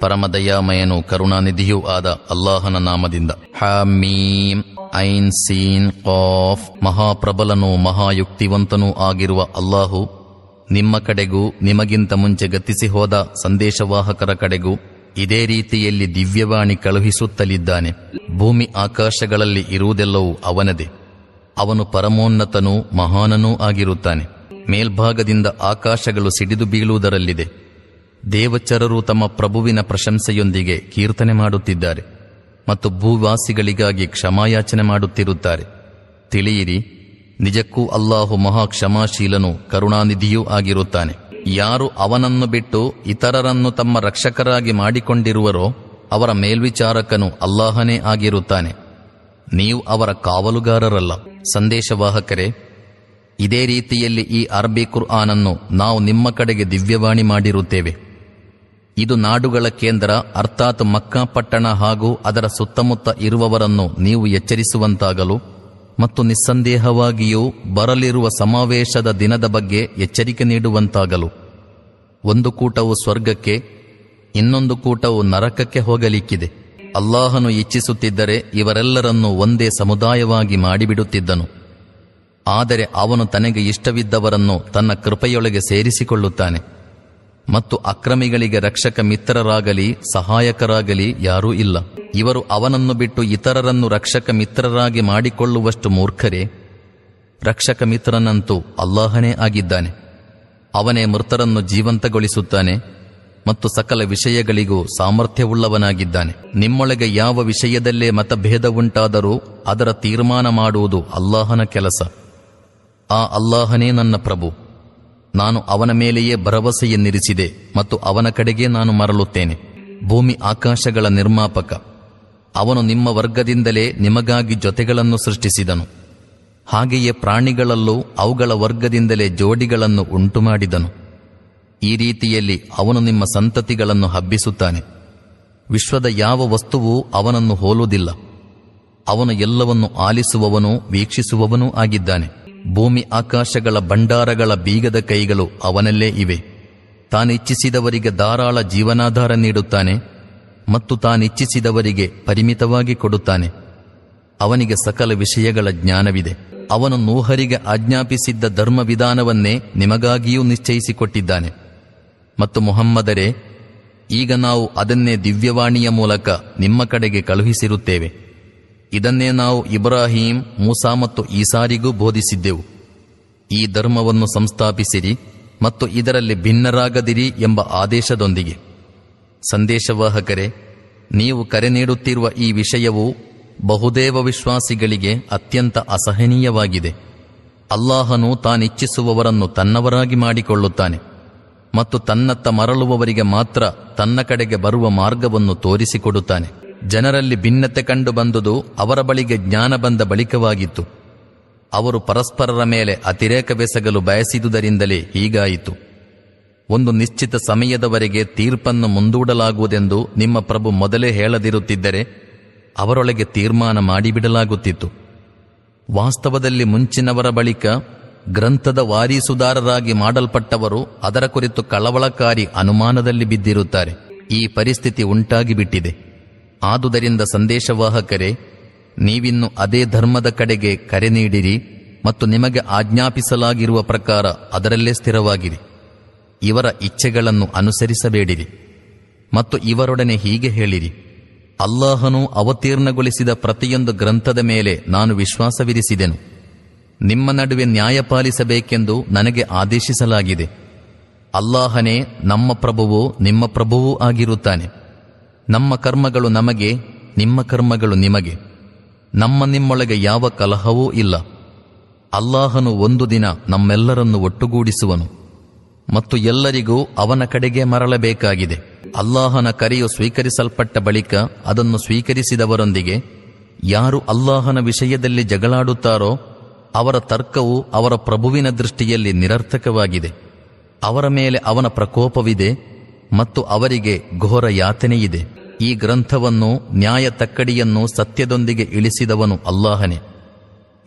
ಪರಮದಯಾಮಯನು ಕರುಣಾನಿಧಿಯೂ ಆದ ಅಲ್ಲಾಹನ ನಾಮದಿಂದ. ಹಾಮೀಂ ಐನ್, scene, calf. ಮಹಾಪ್ರಬಲನೂ ಮಹಾಯುಕ್ತಿವಂತನೂ ಆಗಿರುವ ಅಲ್ಲಾಹು ನಿಮ್ಮ ಕಡೆಗೂ ನಿಮಗಿಂತ ಮುಂಚೆ ಗತಿಸಿ ಹೋದ ಸಂದೇಶವಾಹಕರ ಕಡೆಗೂ ಇದೇ ರೀತಿಯಲ್ಲಿ ದಿವ್ಯವಾಣಿ ಕಳುಹಿಸುತ್ತಲಿದ್ದಾನೆ. ಭೂಮಿ ಆಕಾಶಗಳಲ್ಲಿ ಇರುವುದೆಲ್ಲವೂ ಅವನದೇ. ಅವನು ಪರಮೋನ್ನತನೂ ಮಹಾನನೂ ಆಗಿರುತ್ತಾನೆ. ಮೇಲ್ಭಾಗದಿಂದ ಆಕಾಶಗಳು ಸಿಡಿದು ಬೀಳುವುದರಲ್ಲಿದೆ. ದೇವಚರರು ತಮ್ಮ ಪ್ರಭುವಿನ ಪ್ರಶಂಸೆಯೊಂದಿಗೆ ಕೀರ್ತನೆ ಮಾಡುತ್ತಿದ್ದಾರೆ ಮತ್ತು ಭೂವಾಸಿಗಳಿಗಾಗಿ ಕ್ಷಮಾಯಾಚನೆ ಮಾಡುತ್ತಿರುತ್ತಾರೆ. ತಿಳಿಯಿರಿ, ನಿಜಕ್ಕೂ ಅಲ್ಲಾಹು ಮಹಾ ಕ್ಷಮಾಶೀಲನು ಕರುಣಾನಿಧಿಯೂ ಆಗಿರುತ್ತಾನೆ. ಯಾರು ಅವನನ್ನು ಬಿಟ್ಟು ಇತರರನ್ನು ತಮ್ಮ ರಕ್ಷಕರಾಗಿ ಮಾಡಿಕೊಂಡಿರುವರೋ, ಅವರ ಮೇಲ್ವಿಚಾರಕನು ಅಲ್ಲಾಹನೇ ಆಗಿರುತ್ತಾನೆ. ನೀವು ಅವರ ಕಾವಲುಗಾರರಲ್ಲ. ಸಂದೇಶವಾಹಕರೇ ಇದೇ ರೀತಿಯಲ್ಲಿ ಈ ಅರಬಿ ಕುರ್ಆನನ್ನು ನಾವು ನಿಮ್ಮ ಕಡೆಗೆ ದಿವ್ಯವಾಣಿ ಮಾಡಿರುತ್ತೇವೆ. ಇದು ನಾಡುಗಳ ಕೇಂದ್ರ, ಅರ್ಥಾತ್ ಮಕ್ಕಾ ಪಟ್ಟಣ ಹಾಗೂ ಅದರ ಸುತ್ತಮುತ್ತ ಇರುವವರನ್ನು ನೀವು ಎಚ್ಚರಿಸುವಂತಾಗಲು ಮತ್ತು ನಿಸ್ಸಂದೇಹವಾಗಿಯೂ ಬರಲಿರುವ ಸಮಾವೇಶದ ದಿನದ ಬಗ್ಗೆ ಎಚ್ಚರಿಕೆ ನೀಡುವಂತಾಗಲು. ಒಂದು ಕೂಟವು ಸ್ವರ್ಗಕ್ಕೆ, ಇನ್ನೊಂದು ಕೂಟವು ನರಕಕ್ಕೆ ಹೋಗಲಿಕ್ಕಿದೆ. ಅಲ್ಲಾಹನು ಇಚ್ಛಿಸುತ್ತಿದ್ದರೆ ಇವರೆಲ್ಲರನ್ನೂ ಒಂದೇ ಸಮುದಾಯವಾಗಿ ಮಾಡಿಬಿಡುತ್ತಿದ್ದನು. ಆದರೆ ಅವನು ತನಗೆ ಇಷ್ಟವಿದ್ದವರನ್ನು ತನ್ನ ಕೃಪೆಯೊಳಗೆ ಸೇರಿಸಿಕೊಳ್ಳುತ್ತಾನೆ. ಮತ್ತು ಅಕ್ರಮಿಗಳಿಗೆ ರಕ್ಷಕ ಮಿತ್ರರಾಗಲಿ, ಸಹಾಯಕರಾಗಲಿ ಯಾರೂ ಇಲ್ಲ. ಇವರು ಅವನನ್ನು ಬಿಟ್ಟು ಇತರರನ್ನು ರಕ್ಷಕ ಮಿತ್ರರಾಗಿ ಮಾಡಿಕೊಳ್ಳುವಷ್ಟು ಮೂರ್ಖರೇ. ರಕ್ಷಕ ಮಿತ್ರನಂತೂ ಅಲ್ಲಾಹನೇ ಆಗಿದ್ದಾನೆ. ಅವನೇ ಮೃತರನ್ನು ಜೀವಂತಗೊಳಿಸುತ್ತಾನೆ ಮತ್ತು ಸಕಲ ವಿಷಯಗಳಿಗೂ ಸಾಮರ್ಥ್ಯವುಳ್ಳವನಾಗಿದ್ದಾನೆ. ನಿಮ್ಮೊಳಗೆ ಯಾವ ವಿಷಯದಲ್ಲೇ ಮತಭೇದವುಂಟಾದರೂ ಅದರ ತೀರ್ಮಾನ ಮಾಡುವುದು ಅಲ್ಲಾಹನ ಕೆಲಸ. ಆ ಅಲ್ಲಾಹನೇ ನನ್ನ ಪ್ರಭು. ನಾನು ಅವನ ಮೇಲೆಯೇ ಭರವಸೆಯನ್ನಿರಿಸಿದೆ ಮತ್ತು ಅವನ ಕಡೆಗೆ ನಾನು ಮರಳುತ್ತೇನೆ. ಭೂಮಿ ಆಕಾಶಗಳ ನಿರ್ಮಾಪಕ. ಅವನು ನಿಮ್ಮ ವರ್ಗದಿಂದಲೇ ನಿಮಗಾಗಿ ಜೊತೆಗಳನ್ನು ಸೃಷ್ಟಿಸಿದನು. ಹಾಗೆಯೇ ಪ್ರಾಣಿಗಳಲ್ಲೂ ಅವುಗಳ ವರ್ಗದಿಂದಲೇ ಜೋಡಿಗಳನ್ನು ಉಂಟುಮಾಡಿದನು. ಈ ರೀತಿಯಲ್ಲಿ ಅವನು ನಿಮ್ಮ ಸಂತತಿಗಳನ್ನು ಹಬ್ಬಿಸುತ್ತಾನೆ. ವಿಶ್ವದ ಯಾವ ವಸ್ತುವೂ ಅವನನ್ನು ಹೋಲುವುದಿಲ್ಲ. ಅವನು ಎಲ್ಲವನ್ನು ಆಲಿಸುವವನೂ ವೀಕ್ಷಿಸುವವನೂ ಆಗಿದ್ದಾನೆ. ಭೂಮಿ ಆಕಾಶಗಳ ಭಂಡಾರಗಳ ಬೀಗದ ಕೈಗಳು ಅವನಲ್ಲೇ ಇವೆ. ತಾನಿಚ್ಛಿಸಿದವರಿಗೆ ಧಾರಾಳ ಜೀವನಾಧಾರ ನೀಡುತ್ತಾನೆ ಮತ್ತು ತಾನಿಚ್ಛಿಸಿದವರಿಗೆ ಪರಿಮಿತವಾಗಿ ಕೊಡುತ್ತಾನೆ. ಅವನಿಗೆ ಸಕಲ ವಿಷಯಗಳ ಜ್ಞಾನವಿದೆ. ಅವನು ನೂಹರಿಗೆ ಆಜ್ಞಾಪಿಸಿದ್ದ ಧರ್ಮ ವಿಧಾನವನ್ನೇ ನಿಮಗಾಗಿಯೂ ನಿಶ್ಚಯಿಸಿಕೊಟ್ಟಿದ್ದಾನೆ. ಮತ್ತು ಮೊಹಮ್ಮದರೇ, ಈಗ ನಾವು ಅದನ್ನೇ ದಿವ್ಯವಾಣಿಯ ಮೂಲಕ ನಿಮ್ಮ ಕಡೆಗೆ ಕಳುಹಿಸಿರುತ್ತೇವೆ. ಇದನ್ನೇ ನಾವು ಇಬ್ರಾಹಿಂ, ಮೂಸಾ ಮತ್ತು ಈಸಾರಿಗೂ ಬೋಧಿಸಿದ್ದೆವು. ಈ ಧರ್ಮವನ್ನು ಸಂಸ್ಥಾಪಿಸಿರಿ ಮತ್ತು ಇದರಲ್ಲಿ ಭಿನ್ನರಾಗದಿರಿ ಎಂಬ ಆದೇಶದೊಂದಿಗೆ. ಸಂದೇಶವಾಹಕರೇ, ನೀವು ಕರೆ ನೀಡುತ್ತಿರುವ ಈ ವಿಷಯವು ಬಹುದೇವ ವಿಶ್ವಾಸಿಗಳಿಗೆ ಅತ್ಯಂತ ಅಸಹನೀಯವಾಗಿದೆ. ಅಲ್ಲಾಹನು ತಾನಿಚ್ಛಿಸುವವರನ್ನು ತನ್ನವರಾಗಿ ಮಾಡಿಕೊಳ್ಳುತ್ತಾನೆ ಮತ್ತು ತನ್ನತ್ತ ಮರಳುವವರಿಗೆ ಮಾತ್ರ ತನ್ನ ಕಡೆಗೆ ಬರುವ ಮಾರ್ಗವನ್ನು ತೋರಿಸಿಕೊಡುತ್ತಾನೆ. ಜನರಲ್ಲಿ ಭಿನ್ನತೆ ಕಂಡು ಬಂದುದು ಅವರ ಬಳಿಗೆ ಜ್ಞಾನ ಬಂದ ಬಳಿಕವಾಗಿತ್ತು. ಅವರು ಪರಸ್ಪರರ ಮೇಲೆ ಅತಿರೇಕವೆಸಗಲು ಬಯಸಿದುದರಿಂದಲೇ ಹೀಗಾಯಿತು. ಒಂದು ನಿಶ್ಚಿತ ಸಮಯದವರೆಗೆ ತೀರ್ಪನ್ನು ಮುಂದೂಡಲಾಗುವುದೆಂದು ನಿಮ್ಮ ಪ್ರಭು ಮೊದಲೇ ಹೇಳದಿರುತ್ತಿದ್ದರೆ, ಅವರೊಳಗೆ ತೀರ್ಮಾನ ಮಾಡಿಬಿಡಲಾಗುತ್ತಿತ್ತು. ವಾಸ್ತವದಲ್ಲಿ ಮುಂಚಿನವರ ಬಳಿಕ ಗ್ರಂಥದ ವಾರೀಸುದಾರರಾಗಿ ಮಾಡಲ್ಪಟ್ಟವರು ಅದರ ಕುರಿತು ಕಳವಳಕಾರಿ ಅನುಮಾನದಲ್ಲಿ ಬಿದ್ದಿರುತ್ತಾರೆ. ಈ ಪರಿಸ್ಥಿತಿ ಉಂಟಾಗಿಬಿಟ್ಟಿದೆ. ಆದುದರಿಂದ ಸಂದೇಶವಾಹಕರೇ, ನೀವಿನ್ನು ಅದೇ ಧರ್ಮದ ಕಡೆಗೆ ಕರೆ ನೀಡಿರಿ ಮತ್ತು ನಿಮಗೆ ಆಜ್ಞಾಪಿಸಲಾಗಿರುವ ಪ್ರಕಾರ ಅದರಲ್ಲೇ ಸ್ಥಿರವಾಗಿರಿ. ಇವರ ಇಚ್ಛೆಗಳನ್ನು ಅನುಸರಿಸಬೇಡಿರಿ. ಮತ್ತು ಇವರೊಡನೆ ಹೀಗೆ ಹೇಳಿರಿ, ಅಲ್ಲಾಹನು ಅವತೀರ್ಣಗೊಳಿಸಿದ ಪ್ರತಿಯೊಂದು ಗ್ರಂಥದ ಮೇಲೆ ನಾನು ವಿಶ್ವಾಸವಿರಿಸಿದೆನು. ನಿಮ್ಮ ನಡುವೆ ನ್ಯಾಯ ಪಾಲಿಸಬೇಕೆಂದು ನನಗೆ ಆದೇಶಿಸಲಾಗಿದೆ. ಅಲ್ಲಾಹನೇ ನಮ್ಮ ಪ್ರಭುವು, ನಿಮ್ಮ ಪ್ರಭುವೂ ಆಗಿರುತ್ತಾನೆ. ನಮ್ಮ ಕರ್ಮಗಳು ನಮಗೆ, ನಿಮ್ಮ ಕರ್ಮಗಳು ನಿಮಗೆ. ನಮ್ಮ ನಿಮ್ಮೊಳಗೆ ಯಾವ ಕಲಹವೂ ಇಲ್ಲ. ಅಲ್ಲಾಹನು ಒಂದು ದಿನ ನಮ್ಮೆಲ್ಲರನ್ನು ಒಟ್ಟುಗೂಡಿಸುವನು. ಮತ್ತು ಎಲ್ಲರಿಗೂ ಅವನ ಕಡೆಗೆ ಮರಳಬೇಕಾಗಿದೆ. ಅಲ್ಲಾಹನ ಕರೆಯು ಸ್ವೀಕರಿಸಲ್ಪಟ್ಟ ಬಳಿಕ ಅದನ್ನು ಸ್ವೀಕರಿಸಿದವರೊಂದಿಗೆ, ಯಾರು ಅಲ್ಲಾಹನ ವಿಷಯದಲ್ಲಿ ಜಗಳಾಡುತ್ತಾರೋ, ಅವರ ತರ್ಕವು ಅವರ ಪ್ರಭುವಿನ ದೃಷ್ಟಿಯಲ್ಲಿ ನಿರರ್ಥಕವಾಗಿದೆ. ಅವರ ಮೇಲೆ ಅವನ ಪ್ರಕೋಪವಿದೆ ಮತ್ತು ಅವರಿಗೆ ಘೋರ ಯಾತನೆಯಿದೆ. ಈ ಗ್ರಂಥವನ್ನು ನ್ಯಾಯ ತಕ್ಕಡಿಯನ್ನು ಸತ್ಯದೊಂದಿಗೆ ಇಳಿಸಿದವನು ಅಲ್ಲಾಹನೇ.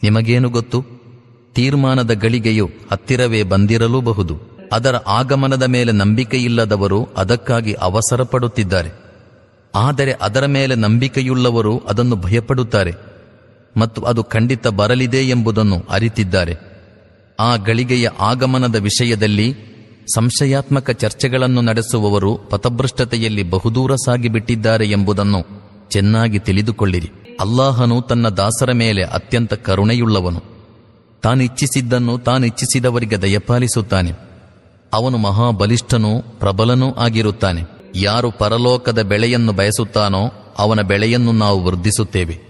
ನಿಮಗೇನು ಗೊತ್ತು? ತೀರ್ಮಾನದ ಗಳಿಗೆಯು ಹತ್ತಿರವೇ ಬಂದಿರಲೂಬಹುದು. ಅದರ ಆಗಮನದ ಮೇಲೆ ನಂಬಿಕೆಯಿಲ್ಲದವರು ಅದಕ್ಕಾಗಿ ಅವಸರ ಆದರೆ ಅದರ ಮೇಲೆ ನಂಬಿಕೆಯುಳ್ಳವರು ಅದನ್ನು ಭಯಪಡುತ್ತಾರೆ. ಮತ್ತು ಅದು ಖಂಡಿತ ಬರಲಿದೆ ಎಂಬುದನ್ನು ಅರಿತಿದ್ದಾರೆ. ಆ ಗಳಿಗೆಯ ಆಗಮನದ ವಿಷಯದಲ್ಲಿ ಸಂಶಯಾತ್ಮಕ ಚರ್ಚೆಗಳನ್ನು ನಡೆಸುವವರು ಪಥಭ್ರಷ್ಟತೆಯಲ್ಲಿ ಬಹುದೂರ ಸಾಗಿಬಿಟ್ಟಿದ್ದಾರೆ ಎಂಬುದನ್ನು ಚೆನ್ನಾಗಿ ತಿಳಿದುಕೊಳ್ಳಿರಿ. ಅಲ್ಲಾಹನು ತನ್ನ ದಾಸರ ಮೇಲೆ ಅತ್ಯಂತ ಕರುಣೆಯುಳ್ಳವನು. ತಾನಿಚ್ಛಿಸಿದ್ದನ್ನು ತಾನಿಚ್ಛಿಸಿದವರಿಗೆ ದಯಪಾಲಿಸುತ್ತಾನೆ. ಅವನು ಮಹಾಬಲಿಷ್ಠನೂ ಪ್ರಬಲನೂ ಆಗಿರುತ್ತಾನೆ. ಯಾರು ಪರಲೋಕದ ಬೆಳೆಯನ್ನು ಬಯಸುತ್ತಾನೋ ಅವನ ಬೆಳೆಯನ್ನು ನಾವು ವೃದ್ಧಿಸುತ್ತೇವೆ.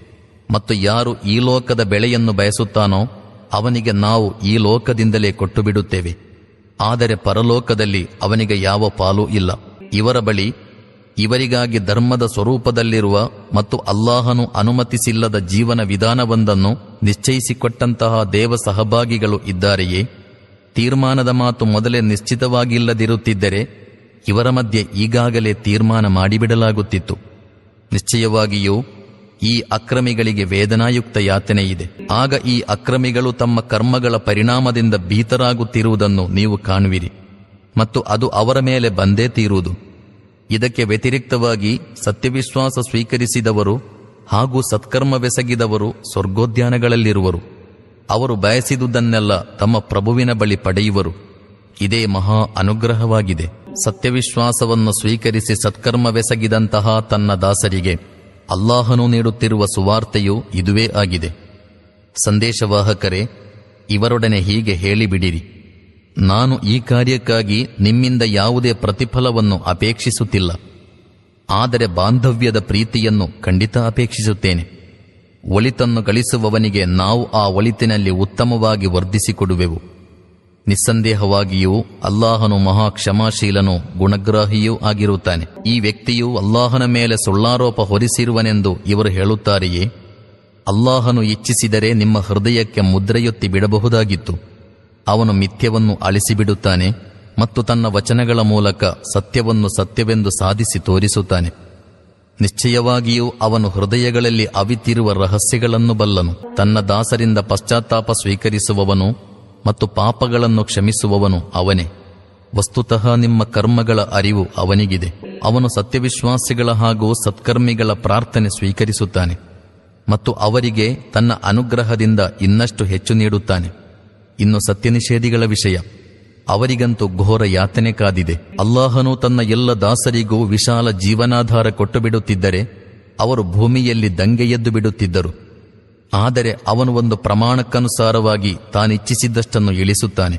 ಮತ್ತು ಯಾರು ಈ ಲೋಕದ ಬೆಳೆಯನ್ನು ಬಯಸುತ್ತಾನೋ ಅವನಿಗೆ ನಾವು ಈ ಲೋಕದಿಂದಲೇ ಕೊಟ್ಟು ಬಿಡುತ್ತೇವೆ ಆದರೆ ಪರಲೋಕದಲ್ಲಿ ಅವನಿಗೆ ಯಾವ ಪಾಲೂ ಇಲ್ಲ. ಇವರ ಬಳಿ ಇವರಿಗಾಗಿ ಧರ್ಮದ ಸ್ವರೂಪದಲ್ಲಿರುವ ಮತ್ತು ಅಲ್ಲಾಹನು ಅನುಮತಿಸಿಲ್ಲದ ಜೀವನ ವಿಧಾನವೊಂದನ್ನು ನಿಶ್ಚಯಿಸಿಕೊಟ್ಟಂತಹ ದೇವ ಸಹಭಾಗಿಗಳು ಇದ್ದಾರೆಯೇ? ತೀರ್ಮಾನದ ಮಾತು ಮೊದಲೇ ನಿಶ್ಚಿತವಾಗಿಲ್ಲದಿರುತ್ತಿದ್ದರೆ ಇವರ ಮಧ್ಯೆ ಈಗಾಗಲೇ ತೀರ್ಮಾನ ಮಾಡಿಬಿಡಲಾಗುತ್ತಿತ್ತು. ನಿಶ್ಚಯವಾಗಿಯೂ ಈ ಅಕ್ರಮಿಗಳಿಗೆ ವೇದನಾಯುಕ್ತ ಯಾತನೆ ಇದೆ. ಆಗ ಈ ಅಕ್ರಮಿಗಳು ತಮ್ಮ ಕರ್ಮಗಳ ಪರಿಣಾಮದಿಂದ ಭೀತರಾಗುತ್ತಿರುವುದನ್ನು ನೀವು ಕಾಣುವಿರಿ. ಮತ್ತು ಅದು ಅವರ ಮೇಲೆ ಬಂದೇ ತೀರುವುದು. ಇದಕ್ಕೆ ವ್ಯತಿರಿಕ್ತವಾಗಿ ಸತ್ಯವಿಶ್ವಾಸ ಸ್ವೀಕರಿಸಿದವರು ಹಾಗೂ ಸತ್ಕರ್ಮವೆಸಗಿದವರು ಸ್ವರ್ಗೋದ್ಯಾನಗಳಲ್ಲಿರುವರು. ಅವರು ಬಯಸಿದುದನ್ನೆಲ್ಲ ತಮ್ಮ ಪ್ರಭುವಿನ ಬಳಿ ಪಡೆಯುವರು. ಇದೇ ಮಹಾ ಅನುಗ್ರಹವಾಗಿದೆ. ಸತ್ಯವಿಶ್ವಾಸವನ್ನು ಸ್ವೀಕರಿಸಿ ಸತ್ಕರ್ಮವೆಸಗಿದಂತಹ ತನ್ನ ದಾಸರಿಗೆ ಅಲ್ಲಾಹನು ನೀಡುತ್ತಿರುವ ಸುವಾರ್ತೆಯು ಇದುವೇ ಆಗಿದೆ. ಸಂದೇಶವಾಹಕರೇ, ಇವರೊಡನೆ ಹೀಗೆ ಹೇಳಿಬಿಡಿರಿ. ನಾನು ಈ ಕಾರ್ಯಕ್ಕಾಗಿ ನಿಮ್ಮಿಂದ ಯಾವುದೇ ಪ್ರತಿಫಲವನ್ನು ಅಪೇಕ್ಷಿಸುತ್ತಿಲ್ಲ. ಆದರೆ ಬಾಂಧವ್ಯದ ಪ್ರೀತಿಯನ್ನು ಖಂಡಿತ ಅಪೇಕ್ಷಿಸುತ್ತೇನೆ. ಒಳಿತನ್ನು ಗಳಿಸುವವನಿಗೆ ನಾವು ಆ ಒಳಿತಿನಲ್ಲಿ ಉತ್ತಮವಾಗಿ ವರ್ಧಿಸಿಕೊಡುವೆವು. ನಿಸ್ಸಂದೇಹವಾಗಿಯೂ ಅಲ್ಲಾಹನು ಮಹಾ ಕ್ಷಮಾಶೀಲನು ಗುಣಗ್ರಾಹಿಯೂ ಆಗಿರುತ್ತಾನೆ. ಈ ವ್ಯಕ್ತಿಯು ಅಲ್ಲಾಹನ ಮೇಲೆ ಸುಳ್ಳಾರೋಪ ಹೊರಿಸಿರುವನೆಂದು ಇವರು ಹೇಳುತ್ತಾರೆಯೇ? ಅಲ್ಲಾಹನು ಇಚ್ಛಿಸಿದರೆ ನಿಮ್ಮ ಹೃದಯಕ್ಕೆ ಮುದ್ರೆಯೊತ್ತಿ ಬಿಡಬಹುದಾಗಿತ್ತು. ಅವನು ಮಿಥ್ಯವನ್ನು ಅಳಿಸಿಬಿಡುತ್ತಾನೆ ಮತ್ತು ತನ್ನ ವಚನಗಳ ಮೂಲಕ ಸತ್ಯವನ್ನು ಸತ್ಯವೆಂದು ಸಾಧಿಸಿ ತೋರಿಸುತ್ತಾನೆ. ನಿಶ್ಚಯವಾಗಿಯೂ ಅವನು ಹೃದಯಗಳಲ್ಲಿ ಅವಿತಿರುವ ರಹಸ್ಯಗಳನ್ನು ಬಲ್ಲನು. ತನ್ನ ದಾಸರಿಂದ ಪಶ್ಚಾತ್ತಾಪ ಸ್ವೀಕರಿಸುವವನು ಮತ್ತು ಪಾಪಗಳನ್ನು ಕ್ಷಮಿಸುವವನು ಅವನೇ. ವಸ್ತುತಃ ನಿಮ್ಮ ಕರ್ಮಗಳ ಅರಿವು ಅವನಿಗಿದೆ. ಅವನು ಸತ್ಯವಿಶ್ವಾಸಿಗಳ ಹಾಗೂ ಸತ್ಕರ್ಮಿಗಳ ಪ್ರಾರ್ಥನೆ ಸ್ವೀಕರಿಸುತ್ತಾನೆ ಮತ್ತು ಅವರಿಗೆ ತನ್ನ ಅನುಗ್ರಹದಿಂದ ಇನ್ನಷ್ಟು ಹೆಚ್ಚು ನೀಡುತ್ತಾನೆ. ಇನ್ನು ಸತ್ಯನಿಷೇಧಿಗಳ ವಿಷಯ. ಅವರಿಗಂತೂ ಘೋರ ಯಾತನೆ ಕಾದಿದೆ. ಅಲ್ಲಾಹನು ತನ್ನ ಎಲ್ಲ ದಾಸರಿಗೂ ವಿಶಾಲ ಜೀವನಾಧಾರ ಕೊಟ್ಟು ಬಿಡುತ್ತಿದ್ದರೆ ಅವರು ಭೂಮಿಯಲ್ಲಿ ದಂಗೆ ಎದ್ದು ಬಿಡುತ್ತಿದ್ದರು. ಆದರೆ ಅವನು ಒಂದು ಪ್ರಮಾಣಕ್ಕನುಸಾರವಾಗಿ ತಾನಿಚ್ಛಿಸಿದ್ದಷ್ಟನ್ನು ಇಳಿಸುತ್ತಾನೆ.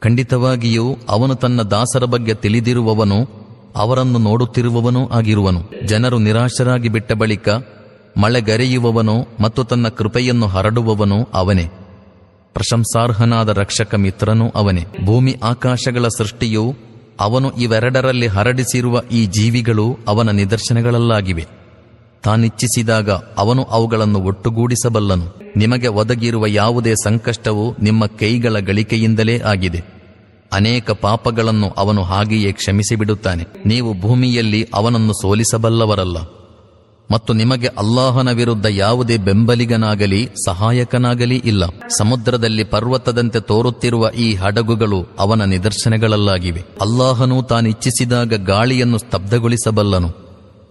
ಖಂಡಿತವಾಗಿಯೂ ಅವನು ತನ್ನ ದಾಸರ ಬಗ್ಗೆ ತಿಳಿದಿರುವವನು, ಅವರನ್ನು ನೋಡುತ್ತಿರುವವನೂ ಆಗಿರುವನು. ಜನರು ನಿರಾಶರಾಗಿ ಬಿಟ್ಟ ಬಳಿಕ ಮಳೆಗರೆಯುವವನು ಮತ್ತು ತನ್ನ ಕೃಪೆಯನ್ನು ಹರಡುವವನು ಅವನೇ. ಪ್ರಶಂಸಾರ್ಹನಾದ ರಕ್ಷಕ ಮಿತ್ರನೂ ಅವನೇ. ಭೂಮಿ ಆಕಾಶಗಳ ಸೃಷ್ಟಿಯು ಅವನು ಇವೆರಡರಲ್ಲಿ ಹರಡಿಸಿರುವ ಈ ಜೀವಿಗಳು ಅವನ ನಿದರ್ಶನಗಳಲ್ಲಾಗಿವೆ. ತಾನಿಚ್ಛಿಸಿದಾಗ ಅವನು ಅವುಗಳನ್ನು ಒಟ್ಟುಗೂಡಿಸಬಲ್ಲನು. ನಿಮಗೆ ಒದಗಿರುವ ಯಾವುದೇ ಸಂಕಷ್ಟವು ನಿಮ್ಮ ಕೈಗಳ ಗಳಿಕೆಯಿಂದಲೇ ಆಗಿದೆ. ಅನೇಕ ಪಾಪಗಳನ್ನು ಅವನು ಹಾಗೆಯೇ ಕ್ಷಮಿಸಿಬಿಡುತ್ತಾನೆ. ನೀವು ಭೂಮಿಯಲ್ಲಿ ಅವನನ್ನು ಸೋಲಿಸಬಲ್ಲವರಲ್ಲ. ಮತ್ತು ನಿಮಗೆ ಅಲ್ಲಾಹನ ವಿರುದ್ಧ ಯಾವುದೇ ಬೆಂಬಲಿಗನಾಗಲಿ, ಸಹಾಯಕನಾಗಲಿ ಇಲ್ಲ. ಸಮುದ್ರದಲ್ಲಿ ಪರ್ವತದಂತೆ ತೋರುತ್ತಿರುವ ಈ ಹಡಗುಗಳು ಅವನ ನಿದರ್ಶನಗಳಲ್ಲಾಗಿವೆ. ಅಲ್ಲಾಹನು ತಾನಿಚ್ಛಿಸಿದಾಗ ಗಾಳಿಯನ್ನು ಸ್ತಬ್ಧಗೊಳಿಸಬಲ್ಲನು.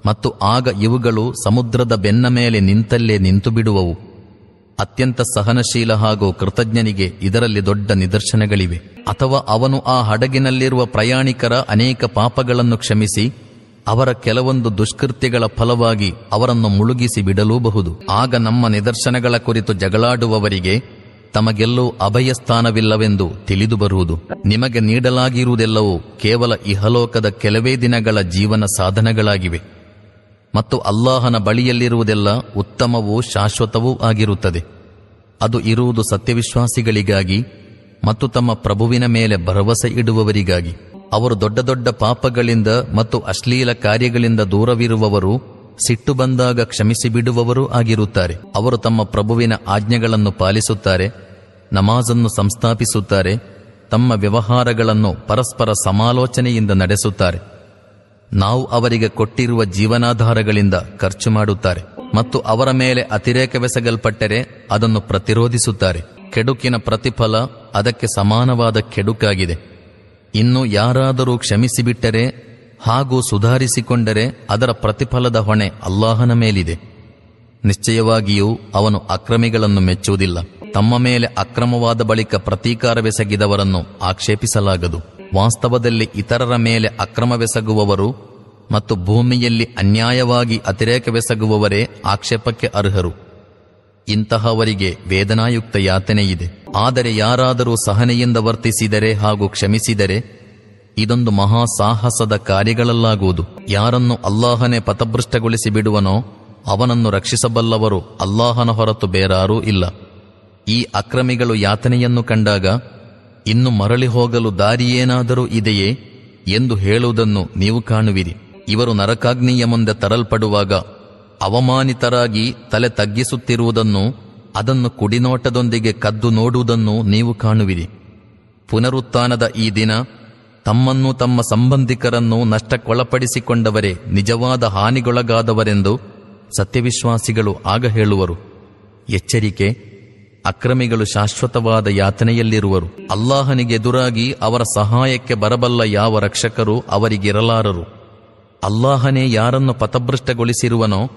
ಮತ್ತು ಆಗ ಇವುಗಳು ಸಮುದ್ರದ ಬೆನ್ನ ಮೇಲೆ ನಿಂತಲ್ಲೇ ನಿಂತು ಬಿಡುವವು ಅತ್ಯಂತ ಸಹನಶೀಲ ಹಾಗೂ ಕೃತಜ್ಞನಿಗೆ ಇದರಲ್ಲಿ ದೊಡ್ಡ ನಿದರ್ಶನಗಳಿವೆ. ಅಥವಾ ಅವನು ಆ ಹಡಗಿನಲ್ಲಿರುವ ಪ್ರಯಾಣಿಕರ ಅನೇಕ ಪಾಪಗಳನ್ನು ಕ್ಷಮಿಸಿ, ಅವರ ಕೆಲವೊಂದು ದುಷ್ಕೃತ್ಯಗಳ ಫಲವಾಗಿ ಅವರನ್ನು ಮುಳುಗಿಸಿ ಬಿಡಲೂಬಹುದು. ಆಗ ನಮ್ಮ ನಿದರ್ಶನಗಳ ಕುರಿತು ಜಗಳಾಡುವವರಿಗೆ ತಮಗೆಲ್ಲೂ ಅಭಯ ಸ್ಥಾನವಿಲ್ಲವೆಂದು ತಿಳಿದು ಬರುವುದು. ನಿಮಗೆ ನೀಡಲಾಗಿರುವುದೆಲ್ಲವೂ ಕೇವಲ ಇಹಲೋಕದ ಕೆಲವೇ ದಿನಗಳ ಜೀವನ ಸಾಧನಗಳಾಗಿವೆ. ಮತ್ತು ಅಲ್ಲಾಹನ ಬಳಿಯಲ್ಲಿರುವುದೆಲ್ಲ ಉತ್ತಮವೂ ಶಾಶ್ವತವೂ ಆಗಿರುತ್ತದೆ. ಅದು ಇರುವುದು ಸತ್ಯವಿಶ್ವಾಸಿಗಳಿಗಾಗಿ ಮತ್ತು ತಮ್ಮ ಪ್ರಭುವಿನ ಮೇಲೆ ಭರವಸೆ ಇಡುವವರಿಗಾಗಿ. ಅವರು ದೊಡ್ಡ ದೊಡ್ಡ ಪಾಪಗಳಿಂದ ಮತ್ತು ಅಶ್ಲೀಲ ಕಾರ್ಯಗಳಿಂದ ದೂರವಿರುವವರು ಸಿಟ್ಟು ಬಂದಾಗ ಕ್ಷಮಿಸಿ ಬಿಡುವವರೂ ಆಗಿರುತ್ತಾರೆ. ಅವರು ತಮ್ಮ ಪ್ರಭುವಿನ ಆಜ್ಞೆಗಳನ್ನು ಪಾಲಿಸುತ್ತಾರೆ, ನಮಾಜನ್ನು ಸಂಸ್ಥಾಪಿಸುತ್ತಾರೆ, ತಮ್ಮ ವ್ಯವಹಾರಗಳನ್ನು ಪರಸ್ಪರ ಸಮಾಲೋಚನೆಯಿಂದ ನಡೆಸುತ್ತಾರೆ. ನಾವು ಅವರಿಗೆ ಕೊಟ್ಟಿರುವ ಜೀವನಾಧಾರಗಳಿಂದ ಖರ್ಚು ಮಾಡುತ್ತಾರೆ ಮತ್ತು ಅವರ ಮೇಲೆ ಅತಿರೇಕವೆಸಗಲ್ಪಟ್ಟರೆ ಅದನ್ನು ಪ್ರತಿರೋಧಿಸುತ್ತಾರೆ. ಕೆಡುಕಿನ ಪ್ರತಿಫಲ ಅದಕ್ಕೆ ಸಮಾನವಾದ ಕೆಡುಕಾಗಿದೆ. ಇನ್ನು ಯಾರಾದರೂ ಕ್ಷಮಿಸಿಬಿಟ್ಟರೆ ಹಾಗೂ ಸುಧಾರಿಸಿಕೊಂಡರೆ ಅದರ ಪ್ರತಿಫಲದ ಹೊಣೆ ಅಲ್ಲಾಹನ ಮೇಲಿದೆ. ನಿಶ್ಚಯವಾಗಿಯೂ ಅವನು ಅಕ್ರಮಿಗಳನ್ನು ಮೆಚ್ಚುವುದಿಲ್ಲ. ತಮ್ಮ ಮೇಲೆ ಅಕ್ರಮವಾದ ಬಳಿಕ ಪ್ರತೀಕಾರವೆಸಗಿದವರನ್ನು ಆಕ್ಷೇಪಿಸಲಾಗದು. ವಾಸ್ತವದಲ್ಲಿ ಇತರರ ಮೇಲೆ ಅಕ್ರಮವೆಸಗುವವರು ಮತ್ತು ಭೂಮಿಯಲ್ಲಿ ಅನ್ಯಾಯವಾಗಿ ಅತಿರೇಕವೆಸಗುವವರೇ ಆಕ್ಷೇಪಕ್ಕೆ ಅರ್ಹರು. ಇಂತಹವರಿಗೆ ವೇದನಾಯುಕ್ತ ಯಾತನೆಯಿದೆ ಆದರೆ ಯಾರಾದರೂ ಸಹನೆಯಿಂದ ವರ್ತಿಸಿದರೆ ಹಾಗೂ ಕ್ಷಮಿಸಿದರೆ ಇದೊಂದು ಮಹಾ ಸಾಹಸದ ಕಾರ್ಯಗಳಲ್ಲಾಗುವುದು. ಯಾರನ್ನು ಅಲ್ಲಾಹನೇ ಪಥಭೃಷ್ಟಗೊಳಿಸಿ ಬಿಡುವನೋ ಅವನನ್ನು ರಕ್ಷಿಸಬಲ್ಲವರು ಅಲ್ಲಾಹನ ಹೊರತು ಬೇರಾರೂ ಇಲ್ಲ. ಈ ಅಕ್ರಮಿಗಳು ಯಾತನೆಯನ್ನು ಕಂಡಾಗ ಇನ್ನು ಮರಳಿ ಹೋಗಲು ದಾರಿಯೇನಾದರೂ ಇದೆಯೇ ಎಂದು ಹೇಳುವುದನ್ನು ನೀವು ಕಾಣುವಿರಿ. ಇವರು ನರಕಾಗ್ನಿಯ ಮುಂದೆ ತರಲ್ಪಡುವಾಗ ಅವಮಾನಿತರಾಗಿ ತಲೆ ತಗ್ಗಿಸುತ್ತಿರುವುದನ್ನು, ಅದನ್ನು ಕುಡಿನೋಟದೊಂದಿಗೆ ಕದ್ದು ನೋಡುವುದನ್ನು ನೀವು ಕಾಣುವಿರಿ. ಪುನರುತ್ಥಾನದ ಈ ದಿನ ತಮ್ಮನ್ನು ತಮ್ಮ ಸಂಬಂಧಿಕರನ್ನು ನಷ್ಟಕ್ಕೊಳಪಡಿಸಿಕೊಂಡವರೇ ನಿಜವಾದ ಹಾನಿಗೊಳಗಾದವರೆಂದು ಸತ್ಯವಿಶ್ವಾಸಿಗಳು ಆಗ ಹೇಳುವರು. ಎಚ್ಚರಿಕೆ ಅಕ್ರಮಿಗಳು ಶಾಶ್ವತವಾದ ಯಾತನೆಯಲ್ಲಿರುವರು. ಅಲ್ಲಾಹನಿಗೆ ಎದುರಾಗಿ ಅವರ ಸಹಾಯಕ್ಕೆ ಬರಬಲ್ಲ ಯಾವ ರಕ್ಷಕರು ಅವರಿಗಿರಲಾರರು. ಅಲ್ಲಾಹನೇ ಯಾರನ್ನು ಪಥಭೃಷ್ಟಗೊಳಿಸಿರುವನೋ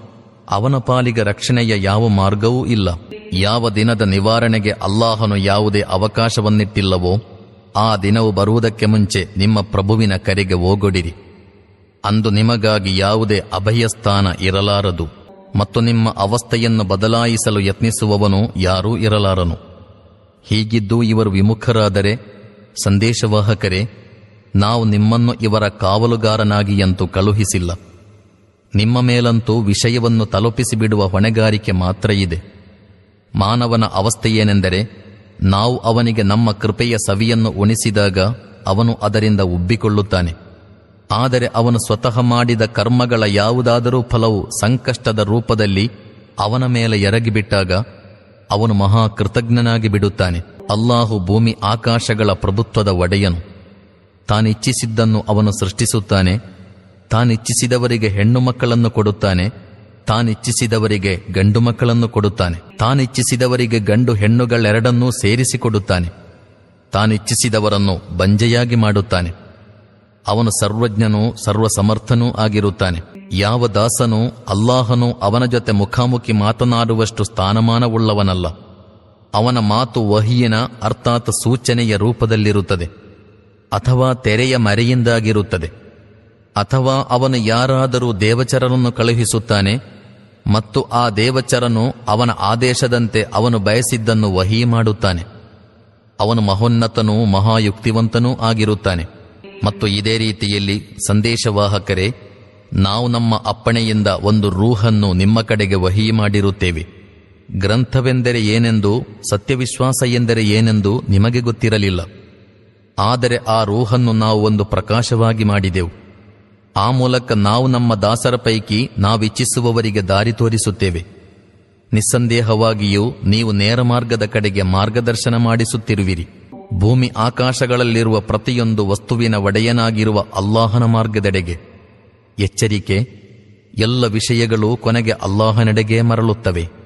ಅವನ ಪಾಲಿಗೆ ರಕ್ಷಣೆಯ ಯಾವ ಮಾರ್ಗವೂ ಇಲ್ಲ. ಯಾವ ದಿನದ ನಿವಾರಣೆಗೆ ಅಲ್ಲಾಹನು ಯಾವುದೇ ಅವಕಾಶವನ್ನಿಟ್ಟಿಲ್ಲವೋ, ಆ ದಿನವು ಬರುವುದಕ್ಕೆ ಮುಂಚೆ ನಿಮ್ಮ ಪ್ರಭುವಿನ ಕರೆಗೆ ಓಗೊಡಿರಿ ಅಂದು ನಿಮಗಾಗಿ ಯಾವುದೇ ಅಭಯಸ್ಥಾನ ಇರಲಾರದು. ಮತ್ತು ನಿಮ್ಮ ಅವಸ್ಥೆಯನ್ನು ಬದಲಾಯಿಸಲು ಯತ್ನಿಸುವವನು ಯಾರೂ ಇರಲಾರನು. ಹೀಗಿದ್ದು ಇವರು ವಿಮುಖರಾದರೆ, ಸಂದೇಶವಾಹಕರೇ, ನಾವು ನಿಮ್ಮನ್ನು ಇವರ ಕಾವಲುಗಾರನಾಗಿಯಂತೂ ಕಳುಹಿಸಿಲ್ಲ. ನಿಮ್ಮ ಮೇಲಂತೂ ವಿಷಯವನ್ನು ತಲುಪಿಸಿಬಿಡುವ ಹೊಣೆಗಾರಿಕೆ ಮಾತ್ರ ಇದೆ. ಮಾನವನ ಅವಸ್ಥೆಯೇನೆಂದರೆ, ನಾವು ಅವನಿಗೆ ನಮ್ಮ ಕೃಪೆಯ ಸವಿಯನ್ನು ಉಣಿಸಿದಾಗ ಅವನು ಅದರಿಂದ ಉಬ್ಬಿಕೊಳ್ಳುತ್ತಾನೆ. ಆದರೆ ಅವನು ಸ್ವತಃ ಮಾಡಿದ ಕರ್ಮಗಳ ಯಾವುದಾದರೂ ಫಲವು ಸಂಕಷ್ಟದ ರೂಪದಲ್ಲಿ ಅವನ ಮೇಲೆ ಎರಗಿಬಿಟ್ಟಾಗ ಅವನು ಮಹಾ ಕೃತಜ್ಞನಾಗಿ ಬಿಡುತ್ತಾನೆ. ಅಲ್ಲಾಹು ಭೂಮಿ ಆಕಾಶಗಳ ಪ್ರಭುತ್ವದ ಒಡೆಯನು. ತಾನಿಚ್ಛಿಸಿದ್ದನ್ನು ಅವನು ಸೃಷ್ಟಿಸುತ್ತಾನೆ. ತಾನಿಚ್ಛಿಸಿದವರಿಗೆ ಹೆಣ್ಣು ಮಕ್ಕಳನ್ನು ಕೊಡುತ್ತಾನೆ. ತಾನಿಚ್ಛಿಸಿದವರಿಗೆ ಗಂಡು ಮಕ್ಕಳನ್ನು ಕೊಡುತ್ತಾನೆ. ತಾನಿಚ್ಛಿಸಿದವರಿಗೆ ಗಂಡು ಹೆಣ್ಣುಗಳೆರಡನ್ನೂ ಸೇರಿಸಿಕೊಡುತ್ತಾನೆ ತಾನಿಚ್ಛಿಸಿದವರನ್ನು ಬಂಜೆಯಾಗಿ ಮಾಡುತ್ತಾನೆ. ಅವನು ಸರ್ವಜ್ಞನೂ, ಸರ್ವಸಮರ್ಥನೂ ಆಗಿರುತ್ತಾನೆ. ಯಾವ ದಾಸನೂ, ಅಲ್ಲಾಹನು ಅವನ ಜೊತೆ ಮುಖಾಮುಖಿ ಮಾತನಾಡುವಷ್ಟು ಸ್ಥಾನಮಾನವುಳ್ಳವನಲ್ಲ. ಅವನ ಮಾತು ವಹಿಯನ, ಅರ್ಥಾತ್ ಸೂಚನೆಯ ರೂಪದಲ್ಲಿರುತ್ತದೆ. ಅಥವಾ ತೆರೆಯ ಮರೆಯಿಂದಾಗಿರುತ್ತದೆ. ಅಥವಾ ಅವನು ಯಾರಾದರೂ ದೇವಚರನನ್ನು ಕಳುಹಿಸುತ್ತಾನೆ, ಮತ್ತು ಆ ದೇವಚರನು ಅವನ ಆದೇಶದಂತೆ ಅವನು ಬಯಸಿದ್ದನ್ನು ವಹಿ ಮಾಡುತ್ತಾನೆ. ಅವನು ಮಹೋನ್ನತನೂ ಮಹಾಯುಕ್ತಿವಂತನೂ ಆಗಿರುತ್ತಾನೆ. ಮತ್ತು ಇದೇ ರೀತಿಯಲ್ಲಿ ಸಂದೇಶವಾಹಕರೇ, ನಾವು ನಮ್ಮ ಅಪ್ಪಣೆಯಿಂದ ಒಂದು ರೂಹನ್ನು ನಿಮ್ಮ ಕಡೆಗೆ ವಹಿ ಮಾಡಿರುತ್ತೇವೆ. ಗ್ರಂಥವೆಂದರೆ ಏನೆಂದು, ಸತ್ಯವಿಶ್ವಾಸ ಎಂದರೆ ಏನೆಂದು ನಿಮಗೆ ಗೊತ್ತಿರಲಿಲ್ಲ. ಆದರೆ ಆ ರೂಹನ್ನು ನಾವು ಒಂದು ಪ್ರಕಾಶವಾಗಿ ಮಾಡಿದೆವು. ಆ ಮೂಲಕ ನಾವು ನಮ್ಮ ದಾಸರ ಪೈಕಿ ನಾವಿಚ್ಛಿಸುವವರಿಗೆ ದಾರಿ ತೋರಿಸುತ್ತೇವೆ. ನಿಸ್ಸಂದೇಹವಾಗಿಯೂ ನೀವು ನೇರ ಮಾರ್ಗದ ಕಡೆಗೆ ಮಾರ್ಗದರ್ಶನ ಮಾಡಿಸುತ್ತಿರುವಿರಿ. ಭೂಮಿ ಆಕಾಶಗಳಲ್ಲಿರುವ ಪ್ರತಿಯೊಂದು ವಸ್ತುವಿನ ಒಡೆಯನಾಗಿರುವ ಅಲ್ಲಾಹನ ಮಾರ್ಗದೆಡೆಗೆ. ಎಚ್ಚರಿಕೆ ಎಲ್ಲ ವಿಷಯಗಳು ಕೊನೆಗೆ ಅಲ್ಲಾಹನೆಡೆಗೆ ಮರಳುತ್ತವೆ.